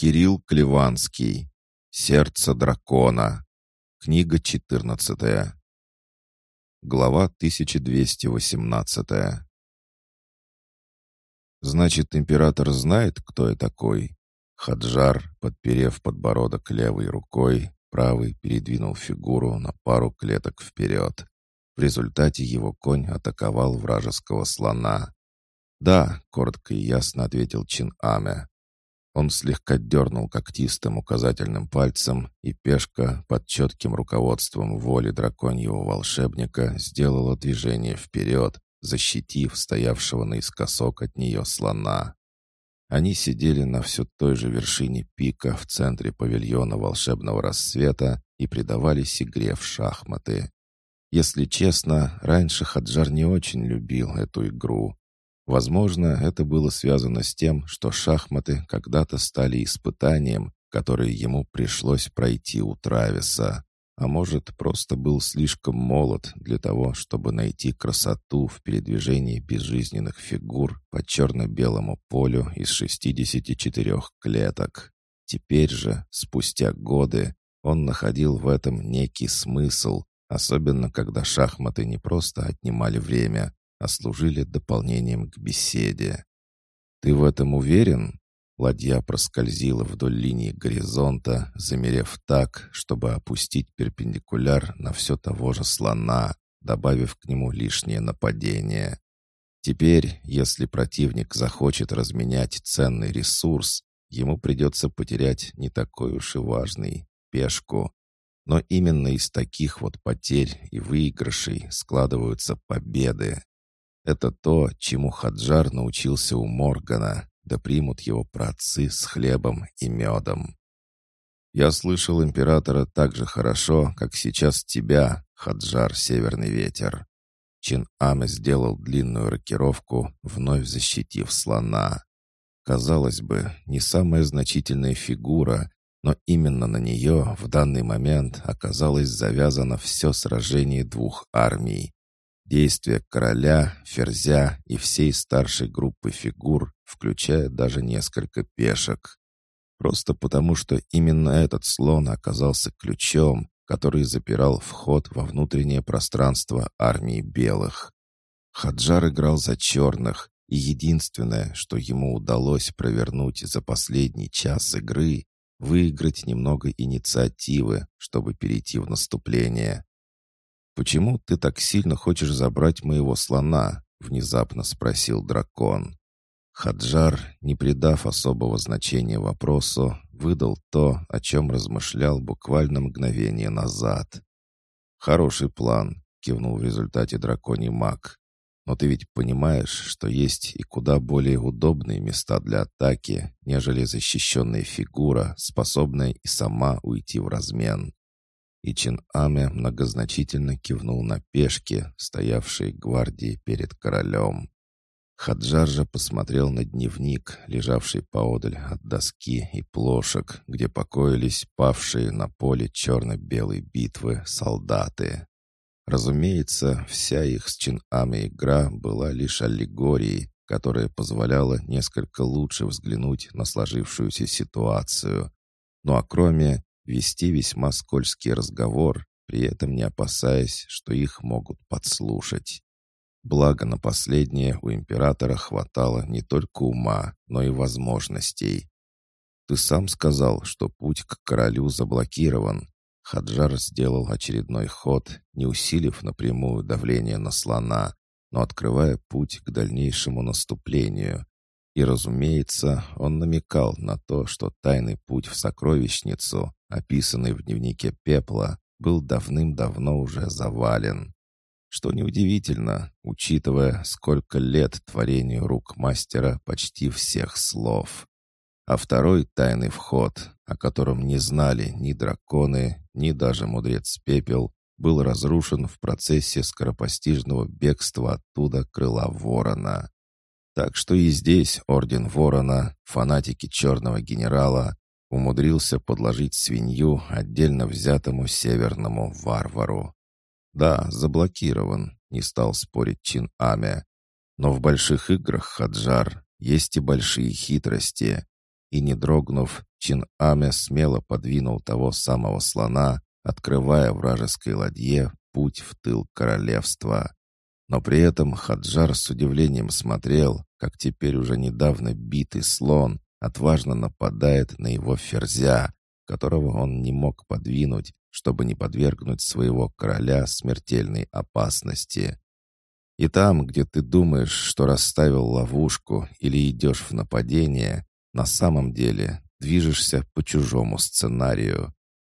Кирилл Клеванский. Сердце дракона. Книга 14. Глава 1218. Значит, император знает, кто я такой? Хаджар, подперев подбородок левой рукой, правой передвинул фигуру на пару клеток вперед. В результате его конь атаковал вражеского слона. «Да», — коротко и ясно ответил Чин Аме. Он слегка дернул когтистым указательным пальцем, и пешка под четким руководством воли драконьего волшебника сделала движение вперед, защитив стоявшего наискосок от нее слона. Они сидели на все той же вершине пика в центре павильона волшебного рассвета и предавались игре в шахматы. Если честно, раньше Хаджар не очень любил эту игру, Возможно, это было связано с тем, что шахматы когда-то стали испытанием, которое ему пришлось пройти у Трависа. А может, просто был слишком молод для того, чтобы найти красоту в передвижении безжизненных фигур по черно-белому полю из 64 клеток. Теперь же, спустя годы, он находил в этом некий смысл, особенно когда шахматы не просто отнимали время, а служили дополнением к беседе. «Ты в этом уверен?» Ладья проскользила вдоль линии горизонта, замерев так, чтобы опустить перпендикуляр на все того же слона, добавив к нему лишнее нападение. Теперь, если противник захочет разменять ценный ресурс, ему придется потерять не такой уж и важный — пешку. Но именно из таких вот потерь и выигрышей складываются победы. Это то, чему Хаджар научился у Моргана, да примут его праотцы с хлебом и медом. Я слышал императора так же хорошо, как сейчас тебя, Хаджар Северный Ветер. Чин Аме сделал длинную рокировку, вновь защитив слона. Казалось бы, не самая значительная фигура, но именно на нее в данный момент оказалось завязано все сражение двух армий. Действия короля, ферзя и всей старшей группы фигур, включая даже несколько пешек. Просто потому, что именно этот слон оказался ключом, который запирал вход во внутреннее пространство армии белых. Хаджар играл за черных, и единственное, что ему удалось провернуть за последний час игры, выиграть немного инициативы, чтобы перейти в наступление. «Почему ты так сильно хочешь забрать моего слона?» — внезапно спросил дракон. Хаджар, не придав особого значения вопросу, выдал то, о чем размышлял буквально мгновение назад. «Хороший план», — кивнул в результате драконий маг. «Но ты ведь понимаешь, что есть и куда более удобные места для атаки, нежели защищенная фигура, способная и сама уйти в размен. И Чин Аме многозначительно кивнул на пешки, стоявшие гвардии перед королем. Хаджар же посмотрел на дневник, лежавший поодаль от доски и плошек, где покоились павшие на поле черно-белой битвы солдаты. Разумеется, вся их с Чин-Аме игра была лишь аллегорией, которая позволяла несколько лучше взглянуть на сложившуюся ситуацию. Ну а кроме вести весьма скользкий разговор, при этом не опасаясь, что их могут подслушать. Благо на последнее у императора хватало не только ума, но и возможностей. «Ты сам сказал, что путь к королю заблокирован». Хаджар сделал очередной ход, не усилив напрямую давление на слона, но открывая путь к дальнейшему наступлению. И, разумеется, он намекал на то, что тайный путь в сокровищницу описанный в дневнике пепла, был давным-давно уже завален. Что неудивительно, учитывая, сколько лет творению рук мастера почти всех слов. А второй тайный вход, о котором не знали ни драконы, ни даже мудрец Пепел, был разрушен в процессе скоропостижного бегства оттуда крыла ворона. Так что и здесь Орден Ворона, фанатики Черного Генерала, умудрился подложить свинью отдельно взятому северному варвару. Да, заблокирован, не стал спорить Чин Аме. Но в больших играх Хаджар есть и большие хитрости. и, не дрогнув, Чин Аме смело подвинул того самого слона, открывая вражеской ладье путь в тыл королевства. Но при этом Хаджар с удивлением смотрел, как теперь уже недавно битый слон отважно нападает на его ферзя, которого он не мог подвинуть, чтобы не подвергнуть своего короля смертельной опасности. И там, где ты думаешь, что расставил ловушку или идешь в нападение, на самом деле движешься по чужому сценарию.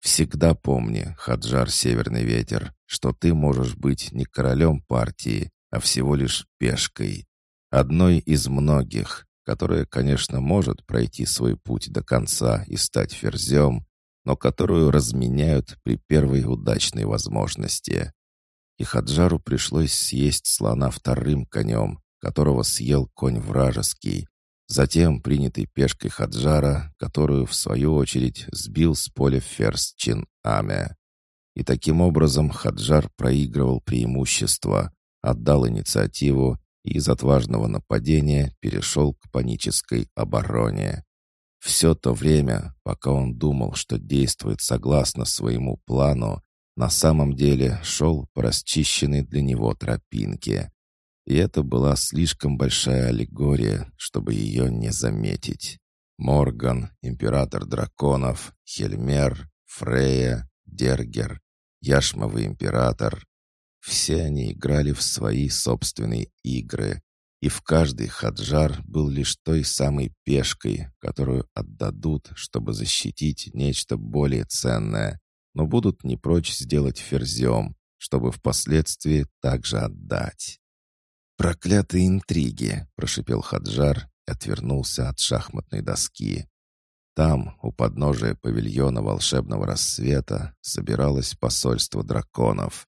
Всегда помни, Хаджар Северный Ветер, что ты можешь быть не королем партии, а всего лишь пешкой. Одной из многих, которая, конечно, может пройти свой путь до конца и стать ферзем, но которую разменяют при первой удачной возможности. И Хаджару пришлось съесть слона вторым конем, которого съел конь вражеский, затем принятый пешкой Хаджара, которую, в свою очередь, сбил с поля ферзь Чин Аме. И таким образом Хаджар проигрывал преимущество, отдал инициативу и из отважного нападения перешел к панической обороне. Все то время, пока он думал, что действует согласно своему плану, на самом деле шел по расчищенной для него тропинке. И это была слишком большая аллегория, чтобы ее не заметить. Морган, император драконов, Хельмер, Фрея, Дергер, Яшмовый император. Все они играли в свои собственные игры, и в каждый хаджар был лишь той самой пешкой, которую отдадут, чтобы защитить нечто более ценное, но будут не прочь сделать ферзем, чтобы впоследствии также отдать. «Проклятые интриги!» — прошипел Хаджар и отвернулся от шахматной доски. Там, у подножия павильона волшебного рассвета, собиралось посольство драконов.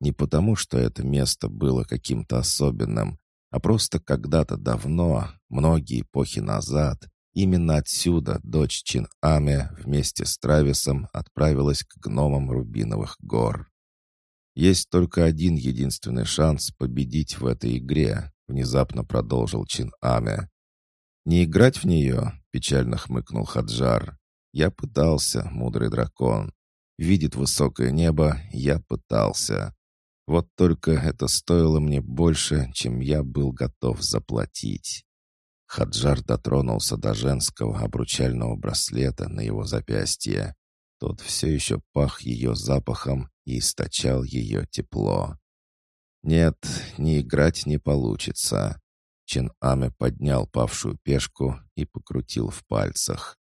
Не потому, что это место было каким-то особенным, а просто когда-то давно, многие эпохи назад, именно отсюда дочь Чин Аме вместе с Трависом отправилась к гномам Рубиновых гор. «Есть только один единственный шанс победить в этой игре», — внезапно продолжил Чин Аме. «Не играть в нее?» — печально хмыкнул Хаджар. «Я пытался, мудрый дракон. Видит высокое небо, я пытался. Вот только это стоило мне больше, чем я был готов заплатить. Хаджар дотронулся до женского обручального браслета на его запястье. Тот все еще пах ее запахом и источал ее тепло. «Нет, не играть не получится». Чин Аме поднял павшую пешку и покрутил в пальцах.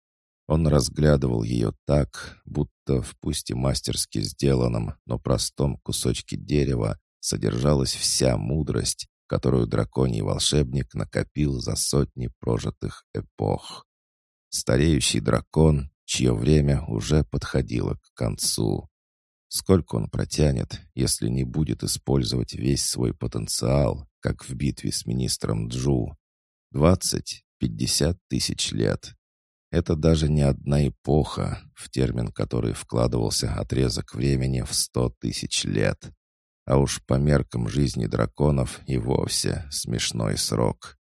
Он разглядывал ее так, будто в пусть и мастерски сделанном, но простом кусочке дерева содержалась вся мудрость, которую драконий волшебник накопил за сотни прожитых эпох. Стареющий дракон, чье время уже подходило к концу. Сколько он протянет, если не будет использовать весь свой потенциал, как в битве с министром Джу? Двадцать, пятьдесят тысяч лет. Это даже не одна эпоха, в термин который вкладывался отрезок времени в сто тысяч лет. А уж по меркам жизни драконов и вовсе смешной срок.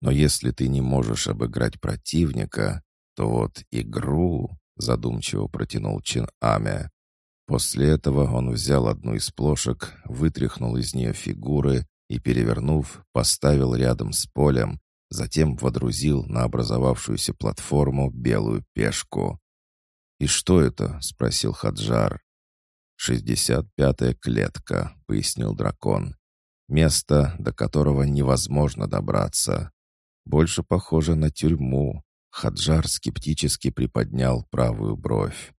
Но если ты не можешь обыграть противника, то вот игру, задумчиво протянул Чин Аме. После этого он взял одну из плошек, вытряхнул из нее фигуры и, перевернув, поставил рядом с полем, затем водрузил на образовавшуюся платформу белую пешку. «И что это?» — спросил Хаджар. «Шестьдесят пятая клетка», — пояснил дракон. «Место, до которого невозможно добраться. Больше похоже на тюрьму». Хаджар скептически приподнял правую бровь.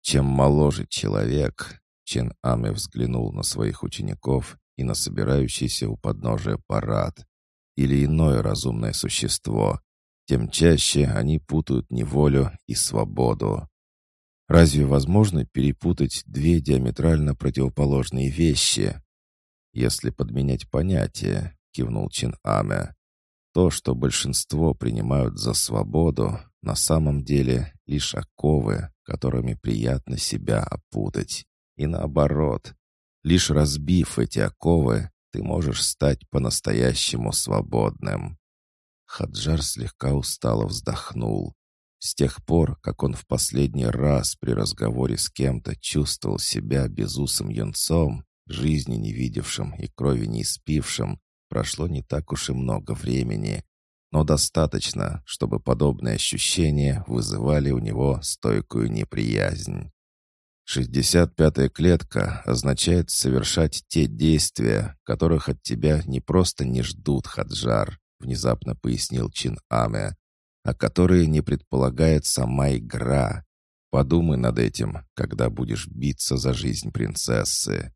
Чем моложе человек, Чен Аме взглянул на своих учеников и на собирающийся у подножия парад, или иное разумное существо, тем чаще они путают неволю и свободу. Разве возможно перепутать две диаметрально противоположные вещи? Если подменять понятия, кивнул Чин Аме, то, что большинство принимают за свободу, на самом деле лишь оковы, которыми приятно себя опутать. И наоборот, лишь разбив эти оковы, ты можешь стать по-настоящему свободным». Хаджар слегка устало вздохнул. С тех пор, как он в последний раз при разговоре с кем-то чувствовал себя безусым юнцом, жизни не видевшим и крови не испившим, прошло не так уж и много времени, но достаточно, чтобы подобные ощущения вызывали у него стойкую неприязнь. 65-я клетка означает совершать те действия, которых от тебя не просто не ждут, Хаджар, внезапно пояснил Чин Аме, а которые не предполагает сама игра. Подумай над этим, когда будешь биться за жизнь принцессы.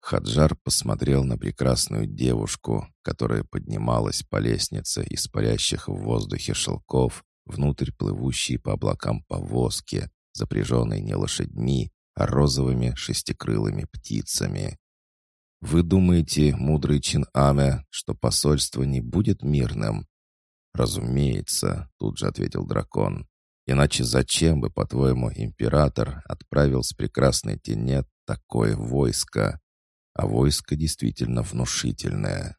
Хаджар посмотрел на прекрасную девушку, которая поднималась по лестнице из парящих в воздухе шелков внутрь плывущей по облакам повозки, запряженной не лошадьми, а розовыми шестикрылыми птицами. «Вы думаете, мудрый Чин Аме, что посольство не будет мирным?» «Разумеется», — тут же ответил дракон. «Иначе зачем бы, по-твоему, император отправил с прекрасной Тенет такое войско?» А войско действительно внушительное.